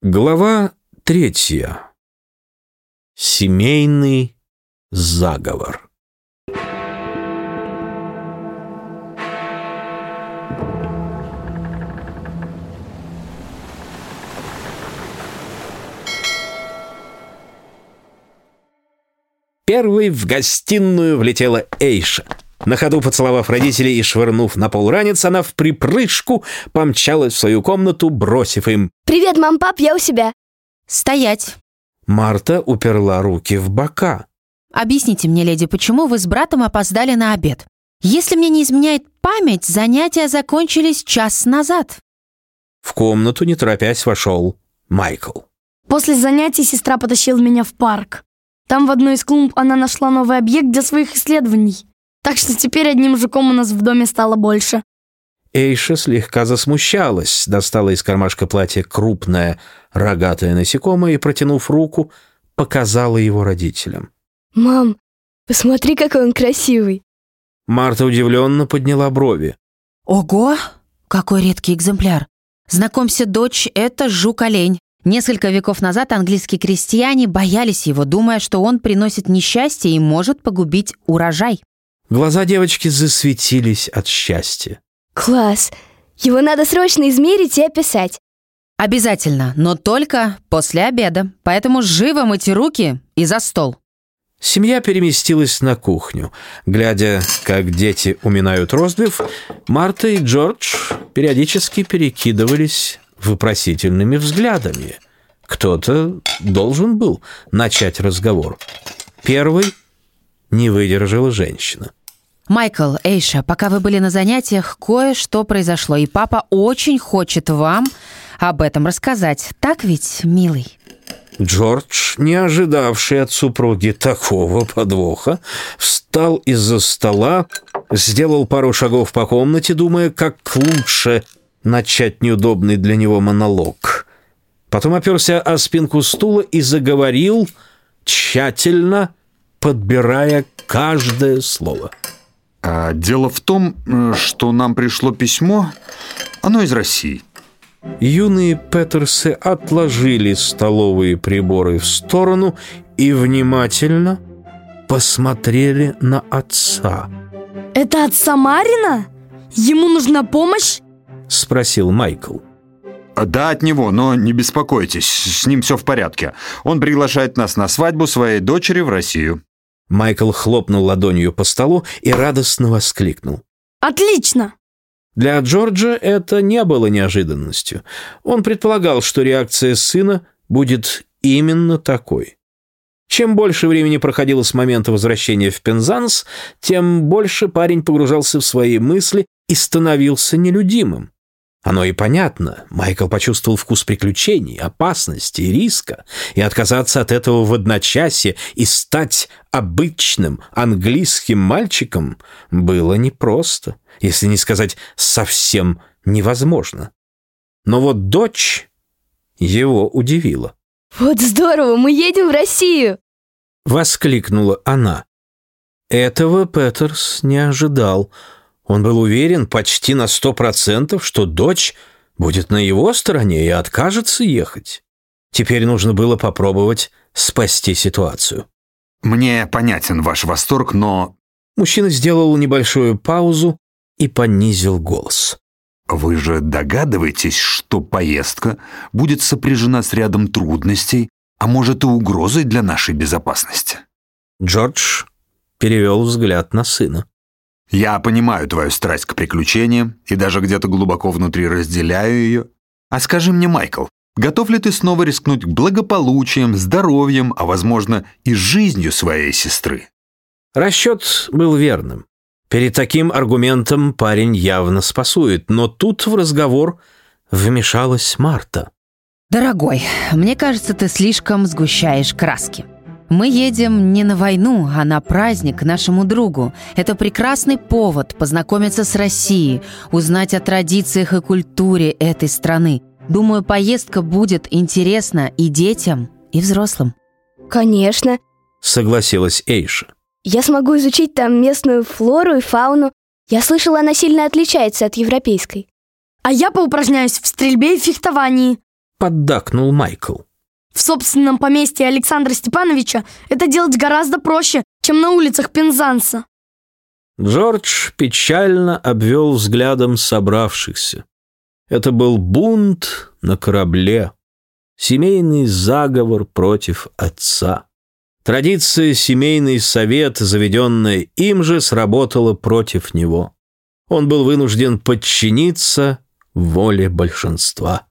Глава третья. Семейный заговор. Первой в гостиную влетела Эйша. На ходу поцеловав родителей и швырнув на пол ранец, она в припрыжку помчалась в свою комнату, бросив им «Привет, мам, пап, я у себя». «Стоять!» Марта уперла руки в бока. Объясните мне, леди, почему вы с братом опоздали на обед? Если мне не изменяет память, занятия закончились час назад. В комнату, не торопясь, вошел Майкл. После занятий сестра потащила меня в парк. Там в одной из клумб она нашла новый объект для своих исследований. Так что теперь одним жуком у нас в доме стало больше. Эйша слегка засмущалась, достала из кармашка платья крупное рогатое насекомое и, протянув руку, показала его родителям. Мам, посмотри, какой он красивый. Марта удивленно подняла брови. Ого, какой редкий экземпляр. Знакомься, дочь, это жук-олень. Несколько веков назад английские крестьяне боялись его, думая, что он приносит несчастье и может погубить урожай. Глаза девочки засветились от счастья. Класс. Его надо срочно измерить и описать. Обязательно, но только после обеда. Поэтому живо мыть руки и за стол. Семья переместилась на кухню. Глядя, как дети уминают ростбиф, Марта и Джордж периодически перекидывались вопросительными взглядами. Кто-то должен был начать разговор. Первой не выдержала женщина. Майкл, Эйша, пока вы были на занятиях, кое-что произошло, и папа очень хочет вам об этом рассказать. Так ведь, милый? Джордж, не ожидавший от супруги такого подвоха, встал из-за стола, сделал пару шагов по комнате, думая, как лучше начать неудобный для него монолог. Потом оперся о спинку стула и заговорил, тщательно подбирая каждое слово. А, дело в том, э, что нам пришло письмо, оно из России. Юные Петерсы отложили столовые приборы в сторону и внимательно посмотрели на отца. Это от Самарина? Ему нужна помощь? Спросил Майкл. А, Да, от него, но не беспокойтесь, с ним все в порядке. Он приглашает нас на свадьбу своей дочери в Россию. Майкл хлопнул ладонью по столу и радостно воскликнул. Отлично. Для Джорджа это не было неожиданностью. Он предполагал, что реакция сына будет именно такой. Чем больше времени проходило с момента возвращения в Пензанс, тем больше парень погружался в свои мысли и становился нелюдимым. Оно и понятно. Майкл почувствовал вкус приключений, опасности и риска, и отказаться от этого в одночасье и стать обычным английским мальчиком было непросто, если не сказать совсем невозможно. Но вот дочь его удивила. Вот здорово, мы едем в Россию. Воскликнула она. Этого Петерс не ожидал. Он был уверен почти на сто процентов, что дочь будет на его стороне и откажется ехать. Теперь нужно было попробовать спасти ситуацию. Мне понятен ваш восторг, но Мужчина сделал небольшую паузу и понизил голос. вы же догадываетесь, что поездка будет сопряжена с рядом трудностей, а может и угрозой для нашей безопасности. Джордж перевел взгляд на сына. Я понимаю твою страсть к приключениям и даже где-то глубоко внутри разделяю ее. А скажи мне, Майкл, готов ли ты снова рискнуть благополучием, здоровьем, а возможно и жизнью своей сестры? Расчет был верным. Перед таким аргументом парень явно спасует, но тут в разговор вмешалась Марта. Дорогой, мне кажется, ты слишком сгущаешь краски. Мы едем не на войну, а на праздник к нашему другу. Это прекрасный повод познакомиться с Россией, узнать о традициях и культуре этой страны. Думаю, поездка будет интересна и детям, и взрослым. Конечно. Согласилась Эйша. Я смогу изучить там местную флору и фауну. Я слышала, она сильно отличается от европейской. А я поупражняюсь в стрельбе и фехтовании. — поддакнул Майкл. В собственном поместье Александра Степановича это делать гораздо проще, чем на улицах Пензанса. Джордж печально обвел взглядом собравшихся. Это был бунт на корабле, семейный заговор против отца. Традиция «семейный совет», заведенная им же, сработала против него. Он был вынужден подчиниться воле большинства.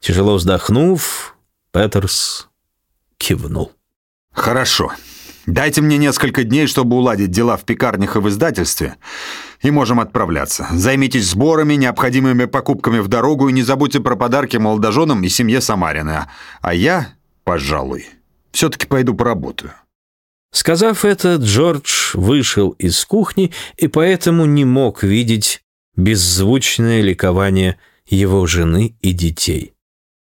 Тяжело вздохнув, Петерс кивнул. «Хорошо. Дайте мне несколько дней, чтобы уладить дела в пекарнях и в издательстве, и можем отправляться. Займитесь сборами, необходимыми покупками в дорогу и не забудьте про подарки молодоженам и семье Самарина. А я, пожалуй, все-таки пойду поработаю». Сказав это, Джордж вышел из кухни и поэтому не мог видеть беззвучное ликование его жены и детей.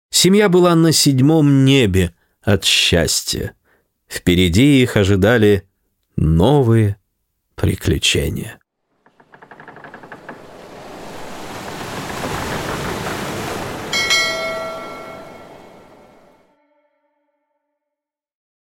Семья была на седьмом небе от счастья. Впереди их ожидали новые приключения.